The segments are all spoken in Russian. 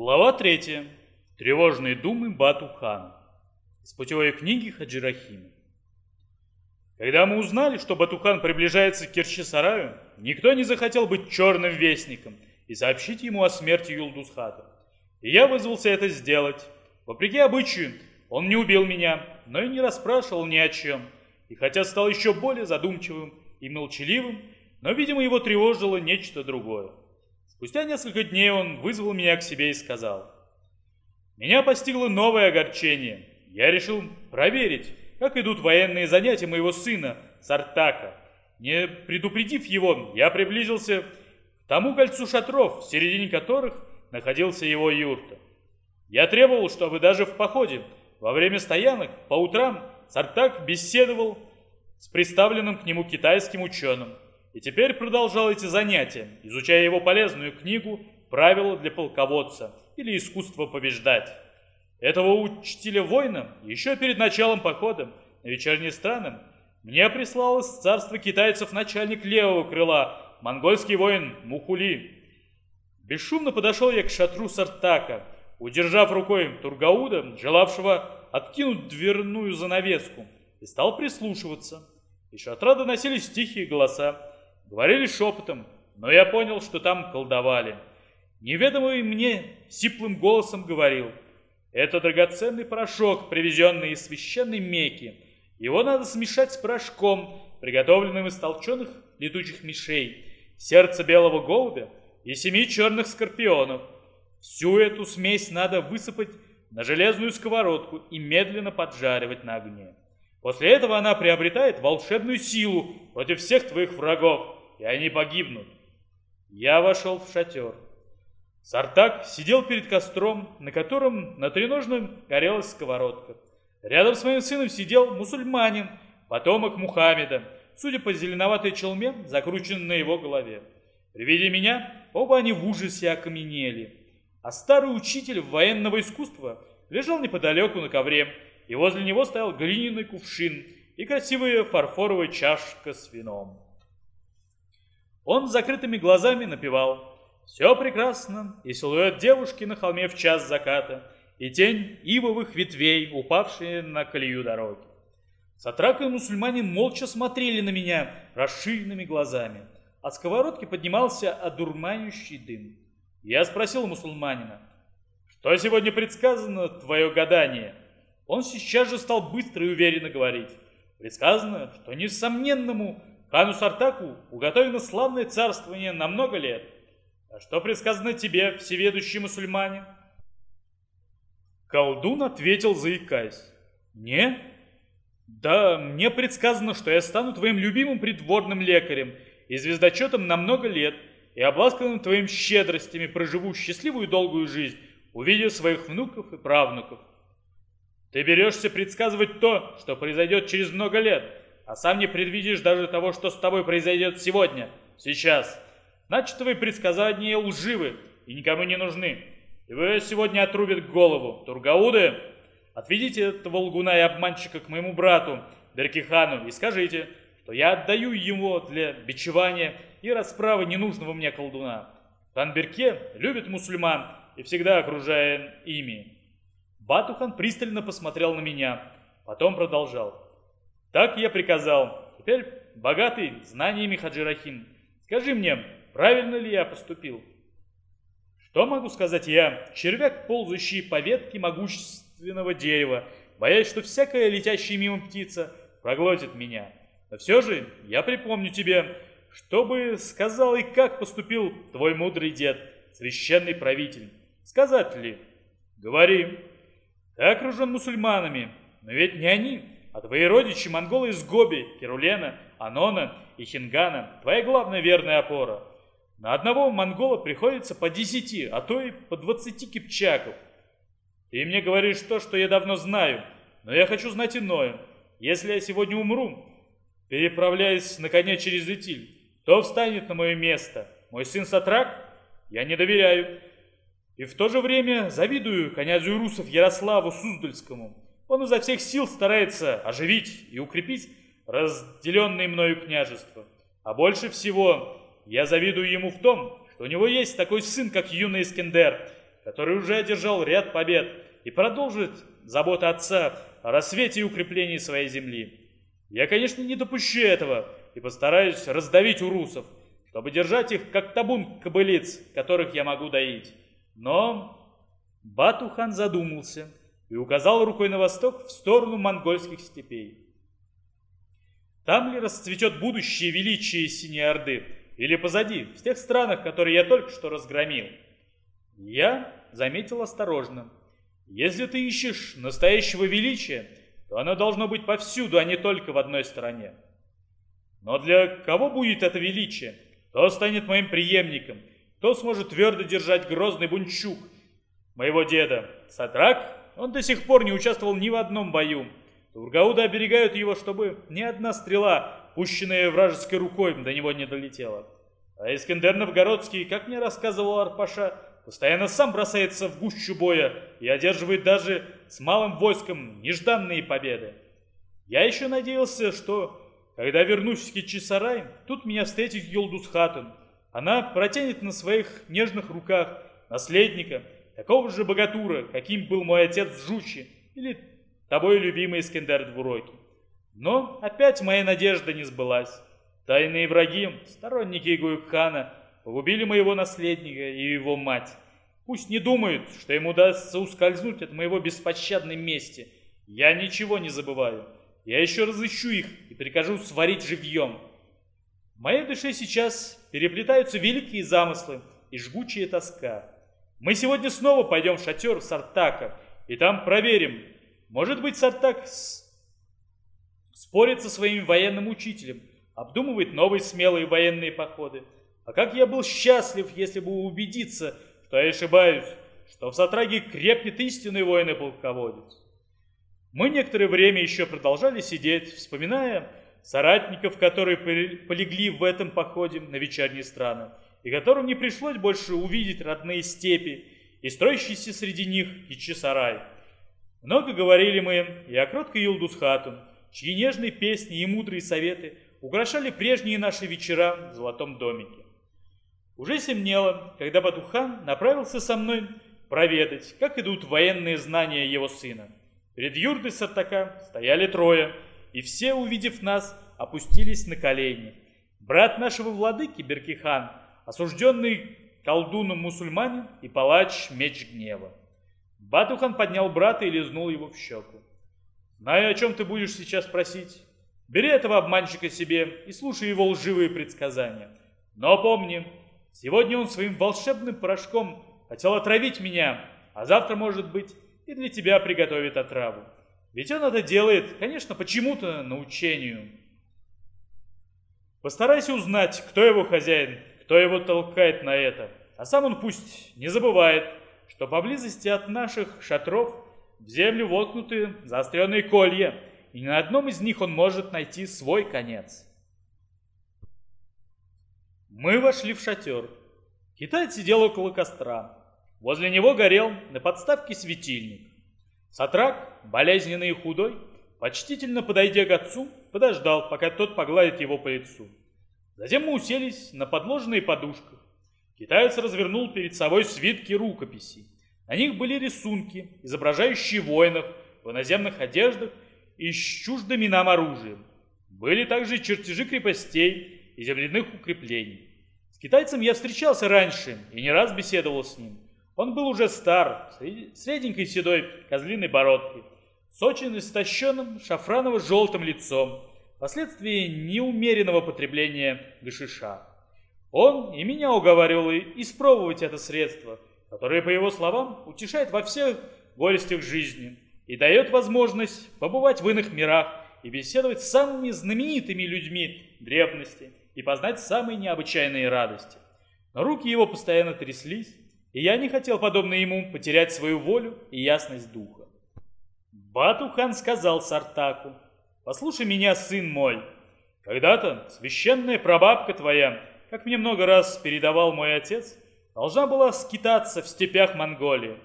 Глава 3. Тревожные думы Бату-хана. Из путевой книги Хаджирахима. Когда мы узнали, что Батухан приближается к Кирчи-сараю, никто не захотел быть черным вестником и сообщить ему о смерти Юлдусхата. И я вызвался это сделать. Вопреки обычаю, он не убил меня, но и не расспрашивал ни о чем. И хотя стал еще более задумчивым и молчаливым, но, видимо, его тревожило нечто другое. Спустя несколько дней он вызвал меня к себе и сказал, «Меня постигло новое огорчение. Я решил проверить, как идут военные занятия моего сына, Сартака. Не предупредив его, я приблизился к тому кольцу шатров, в середине которых находился его юрта. Я требовал, чтобы даже в походе, во время стоянок, по утрам Сартак беседовал с представленным к нему китайским ученым и теперь продолжал эти занятия, изучая его полезную книгу «Правила для полководца» или «Искусство побеждать». Этого учителя воина еще перед началом похода на вечерние страны мне прислал из царства китайцев начальник левого крыла, монгольский воин Мухули. Бесшумно подошел я к шатру Сартака, удержав рукой Тургауда, желавшего откинуть дверную занавеску, и стал прислушиваться. Из шатра доносились тихие голоса. Говорили шепотом, но я понял, что там колдовали. Неведомый мне сиплым голосом говорил, это драгоценный порошок, привезенный из священной Мекки. Его надо смешать с порошком, приготовленным из толченых летучих мишей, сердца белого голубя и семи черных скорпионов. Всю эту смесь надо высыпать на железную сковородку и медленно поджаривать на огне. После этого она приобретает волшебную силу против всех твоих врагов, и они погибнут. Я вошел в шатер. Сартак сидел перед костром, на котором на треножном горелась сковородка. Рядом с моим сыном сидел мусульманин, потомок Мухаммеда, судя по зеленоватой челме, закрученной на его голове. При виде меня оба они в ужасе окаменели. А старый учитель военного искусства лежал неподалеку на ковре, и возле него стоял глиняный кувшин и красивая фарфоровая чашка с вином. Он с закрытыми глазами напевал «Все прекрасно, и силуэт девушки на холме в час заката, и тень ивовых ветвей, упавшие на колею дороги». Сатрак и мусульмане молча смотрели на меня расширенными глазами. От сковородки поднимался одурманящий дым. Я спросил мусульманина, «Что сегодня предсказано твое гадание?» Он сейчас же стал быстро и уверенно говорить. Предсказано, что несомненному Хану Сартаку уготовено славное царствование на много лет. А что предсказано тебе, всеведущий мусульманин? Колдун ответил, заикаясь. Не? Да, мне предсказано, что я стану твоим любимым придворным лекарем и звездочетом на много лет, и обласканным твоим щедростями проживу счастливую долгую жизнь, увидев своих внуков и правнуков. Ты берешься предсказывать то, что произойдет через много лет, а сам не предвидишь даже того, что с тобой произойдет сегодня, сейчас. Значит, твои предсказания лживы и никому не нужны. Вы сегодня отрубят голову. Тургауды, отведите этого лгуна и обманщика к моему брату Беркихану и скажите, что я отдаю его для бичевания и расправы ненужного мне колдуна. Хан Берке любит мусульман и всегда окружая ими. Батухан пристально посмотрел на меня, потом продолжал. Так я приказал. Теперь, богатый знаниями Хаджирахим, скажи мне, правильно ли я поступил? Что могу сказать я, червяк, ползающий по ветке могущественного дерева, боясь, что всякая летящая мимо птица проглотит меня. Но все же я припомню тебе, что бы сказал и как поступил твой мудрый дед, священный правитель. Сказать ли? Говори. Ты окружен мусульманами, но ведь не они, а твои родичи монголы из Гоби, Керулена, Анона и Хингана – твоя главная верная опора. На одного монгола приходится по десяти, а то и по двадцати кипчаков. Ты мне говоришь то, что я давно знаю, но я хочу знать иное. Если я сегодня умру, переправляясь на коне через Итиль, кто встанет на мое место? Мой сын Сатрак? Я не доверяю. И в то же время завидую князю Русов Ярославу Суздальскому. Он изо всех сил старается оживить и укрепить разделенные мною княжества. А больше всего я завидую ему в том, что у него есть такой сын, как юный Искендер, который уже одержал ряд побед и продолжит заботу отца о рассвете и укреплении своей земли. Я, конечно, не допущу этого и постараюсь раздавить урусов, чтобы держать их, как табун кобылиц, которых я могу доить. Но Батухан задумался и указал рукой на восток в сторону монгольских степей. Там ли расцветет будущее величие Синей Орды, или позади, в тех странах, которые я только что разгромил? Я заметил осторожно. Если ты ищешь настоящего величия, то оно должно быть повсюду, а не только в одной стороне. Но для кого будет это величие? Кто станет моим преемником? Кто сможет твердо держать грозный бунчук моего деда? Сатрак? Он до сих пор не участвовал ни в одном бою. Тургауды оберегают его, чтобы ни одна стрела, пущенная вражеской рукой, до него не долетела. А Искандер Новгородский, как мне рассказывал Арпаша, постоянно сам бросается в гущу боя и одерживает даже с малым войском нежданные победы. Я еще надеялся, что, когда вернусь в Кичисарай, тут меня встретит Юлдус Хатун. Она протянет на своих нежных руках наследника, такого же богатура, каким был мой отец Жучи, или тобой любимый Искандер Двуроки. Но опять моя надежда не сбылась. Тайные враги, сторонники Гуюкхана, Погубили моего наследника и его мать. Пусть не думают, что им удастся ускользнуть от моего беспощадной мести. Я ничего не забываю. Я еще разыщу их и прикажу сварить живьем. В моей душе сейчас переплетаются великие замыслы и жгучая тоска. Мы сегодня снова пойдем в шатер Сартака, и там проверим. Может быть, Сартак спорит со своим военным учителем, обдумывает новые смелые военные походы. А как я был счастлив, если бы убедиться, что я ошибаюсь, что в Сатраге крепнет истинный воин и полководец. Мы некоторое время еще продолжали сидеть, вспоминая соратников, которые полегли в этом походе на вечерние страны, и которым не пришлось больше увидеть родные степи и строящийся среди них Ичи-сарай. Много говорили мы и о кроткой Юлдус-хатун, чьи нежные песни и мудрые советы украшали прежние наши вечера в золотом домике. Уже темнело, когда Батухан направился со мной проведать, как идут военные знания его сына. Перед юртой Сартака стояли трое, и все, увидев нас, опустились на колени. Брат нашего владыки Беркихан, осужденный колдуном мусульманин и палач меч гнева. Батухан поднял брата и лизнул его в щеку. «Знаю, о чем ты будешь сейчас просить. Бери этого обманщика себе и слушай его лживые предсказания. Но помни, Сегодня он своим волшебным порошком хотел отравить меня, а завтра, может быть, и для тебя приготовит отраву. Ведь он это делает, конечно, почему-то научению. Постарайся узнать, кто его хозяин, кто его толкает на это. А сам он пусть не забывает, что поблизости от наших шатров в землю воткнуты заостренные колья, и ни на одном из них он может найти свой конец. Мы вошли в шатер. Китаец сидел около костра. Возле него горел на подставке светильник. Сатрак, болезненный и худой, почтительно подойдя к отцу, подождал, пока тот погладит его по лицу. Затем мы уселись на подложенные подушках. Китаец развернул перед собой свитки рукописей. На них были рисунки, изображающие воинов в иноземных одеждах и с чуждыми нам оружием. Были также чертежи крепостей и земляных укреплений. С китайцем я встречался раньше и не раз беседовал с ним. Он был уже стар, с реденькой седой козлиной бородкой, с очень истощенным шафраново-желтым лицом, вследствие неумеренного потребления гашиша. Он и меня уговаривал испробовать это средство, которое, по его словам, утешает во всех горестях жизни и дает возможность побывать в иных мирах и беседовать с самыми знаменитыми людьми древности – и познать самые необычайные радости. Но руки его постоянно тряслись, и я не хотел, подобно ему, потерять свою волю и ясность духа. Батухан сказал Сартаку, «Послушай меня, сын мой, когда-то священная прабабка твоя, как мне много раз передавал мой отец, должна была скитаться в степях Монголии.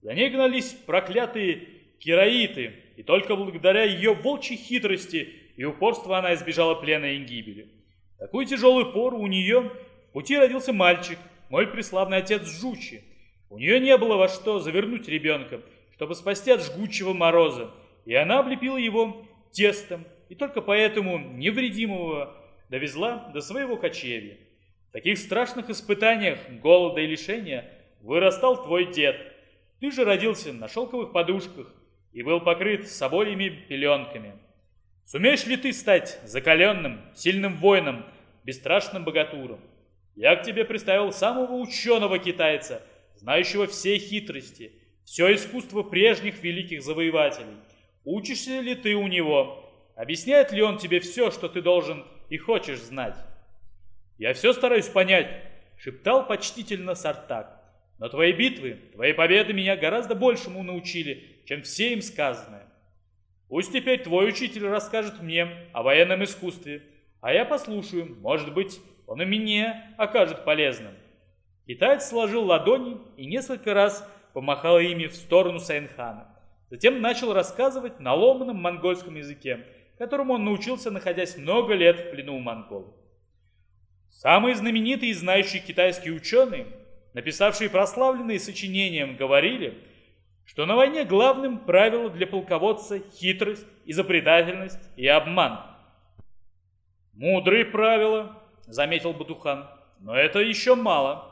За ней гнались проклятые кераиты, и только благодаря ее волчьей хитрости и упорству она избежала плена и гибели такую тяжелую пору у нее в пути родился мальчик, мой преславный отец Жучи. У нее не было во что завернуть ребенка, чтобы спасти от жгучего мороза, и она облепила его тестом, и только поэтому невредимого довезла до своего кочевья. В таких страшных испытаниях голода и лишения вырастал твой дед. Ты же родился на шелковых подушках и был покрыт собольями пеленками. Сумеешь ли ты стать закаленным, сильным воином, бесстрашным богатуром? Я к тебе представил самого ученого китайца, знающего все хитрости, все искусство прежних великих завоевателей. Учишься ли ты у него? Объясняет ли он тебе все, что ты должен и хочешь знать? Я все стараюсь понять, шептал почтительно Сартак. Но твои битвы, твои победы меня гораздо большему научили, чем все им сказанное. Пусть теперь твой учитель расскажет мне о военном искусстве, а я послушаю, может быть, он и мне окажет полезным. Китаец сложил ладони и несколько раз помахал ими в сторону Сайнхана. Затем начал рассказывать на ломаном монгольском языке, которому он научился, находясь много лет в плену у монголов. Самые знаменитые и знающие китайские ученые, написавшие прославленные сочинения, говорили, что на войне главным правилом для полководца хитрость, изобретательность и обман. «Мудрые правила», — заметил Батухан, — «но это еще мало».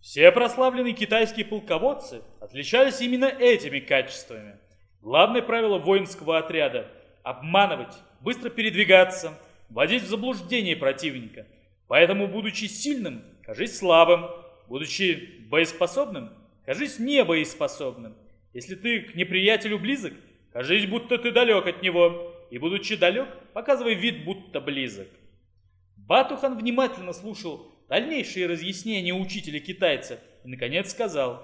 Все прославленные китайские полководцы отличались именно этими качествами. Главное правило воинского отряда – обманывать, быстро передвигаться, вводить в заблуждение противника. Поэтому, будучи сильным, кажись слабым, будучи боеспособным, кажись небоеспособным. Если ты к неприятелю близок, кажись, будто ты далек от него, и, будучи далек, показывай вид, будто близок. Батухан внимательно слушал дальнейшие разъяснения учителя китайца и, наконец, сказал.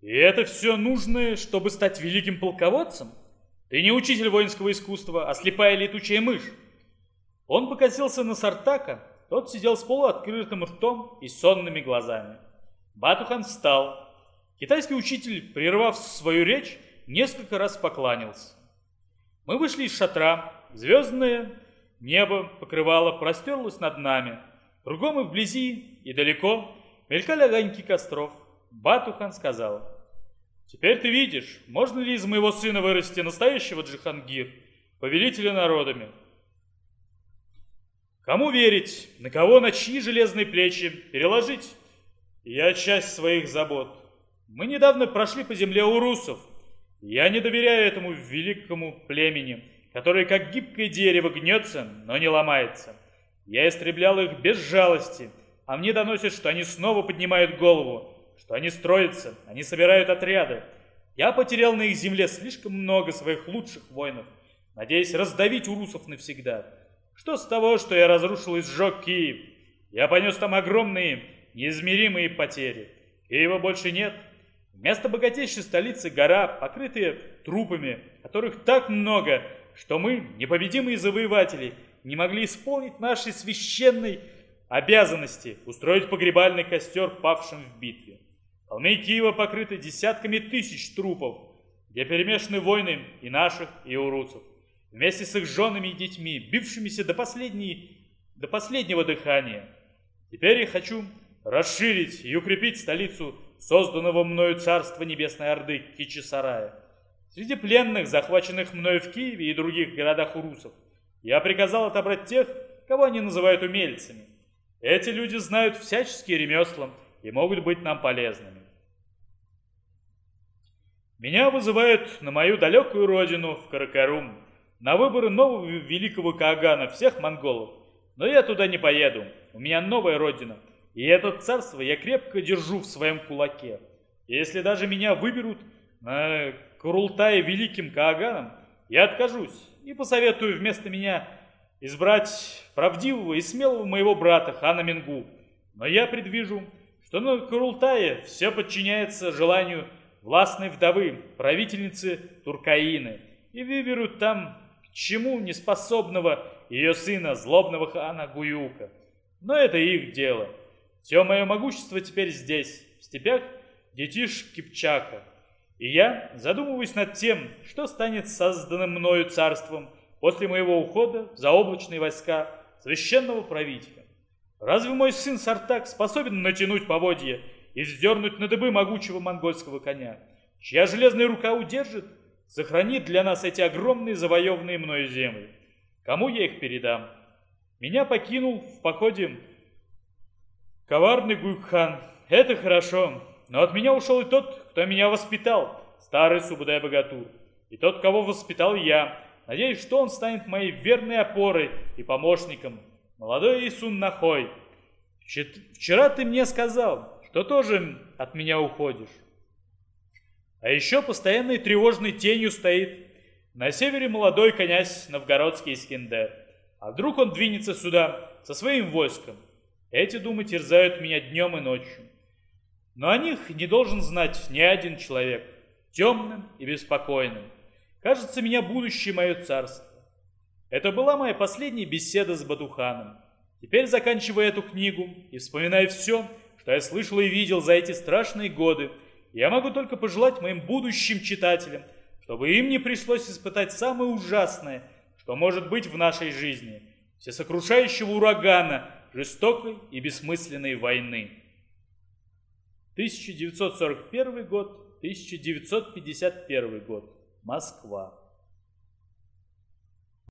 «И это все нужно, чтобы стать великим полководцем? Ты не учитель воинского искусства, а слепая летучая мышь». Он покосился на Сартака, тот сидел с полуоткрытым ртом и сонными глазами. Батухан встал. Китайский учитель, прервав свою речь, несколько раз покланялся. Мы вышли из шатра, звездное небо покрывало простерлось над нами – Кругом и вблизи, и далеко мелькали огоньки костров. Батухан сказал, «Теперь ты видишь, можно ли из моего сына вырасти настоящего Джихангир, повелителя народами?» Кому верить, на кого на чьи железные плечи переложить? Я часть своих забот. Мы недавно прошли по земле урусов. Я не доверяю этому великому племени, которое как гибкое дерево гнется, но не ломается. Я истреблял их без жалости, а мне доносят, что они снова поднимают голову, что они строятся, они собирают отряды. Я потерял на их земле слишком много своих лучших воинов, надеясь раздавить урусов навсегда. Что с того, что я разрушил и сжег Киев? Я понес там огромные, неизмеримые потери. Киева больше нет. Вместо богатейшей столицы гора, покрытая трупами, которых так много, что мы, непобедимые завоеватели, не могли исполнить нашей священной обязанности устроить погребальный костер павшим в битве. Холмы Киева покрыты десятками тысяч трупов, где перемешаны войны и наших, и урусов, вместе с их женами и детьми, бившимися до, последней, до последнего дыхания. Теперь я хочу расширить и укрепить столицу созданного мною царства Небесной Орды Кичисарая. Среди пленных, захваченных мною в Киеве и других городах урусов, я приказал отобрать тех, кого они называют умельцами. Эти люди знают всяческие ремесла и могут быть нам полезными. Меня вызывают на мою далекую родину, в Каракарум, на выборы нового великого Каагана всех монголов. Но я туда не поеду, у меня новая родина, и это царство я крепко держу в своем кулаке. Если даже меня выберут на Курултае великим Кааганом, я откажусь и посоветую вместо меня избрать правдивого и смелого моего брата, хана Мингу. Но я предвижу, что на Курултае все подчиняется желанию властной вдовы, правительницы Туркаины, и выберут там к чему неспособного ее сына, злобного хана Гуюка. Но это их дело. Все мое могущество теперь здесь, в степях детиш Кипчака. И я задумываюсь над тем, что станет созданным мною царством после моего ухода за облачные войска священного правителя. Разве мой сын Сартак способен натянуть поводья и вздернуть на дыбы могучего монгольского коня. Чья железная рука удержит, сохранит для нас эти огромные завоеванные мною земли. Кому я их передам? Меня покинул в походе коварный Гуйкхан. Это хорошо, но от меня ушел и тот, кто меня воспитал, старый Субудай-богатур, и тот, кого воспитал я. Надеюсь, что он станет моей верной опорой и помощником. Молодой Исун Нахой, вчера ты мне сказал, что тоже от меня уходишь. А еще постоянной тревожной тенью стоит на севере молодой князь Новгородский Искендер. А вдруг он двинется сюда со своим войском? Эти думы терзают меня днем и ночью. Но о них не должен знать ни один человек, темным и беспокойным. Кажется, меня будущее мое царство. Это была моя последняя беседа с Батуханом. Теперь, заканчивая эту книгу и вспоминая все, что я слышал и видел за эти страшные годы, я могу только пожелать моим будущим читателям, чтобы им не пришлось испытать самое ужасное, что может быть в нашей жизни – всесокрушающего урагана, жестокой и бессмысленной войны. 1941 год, 1951 год. Москва.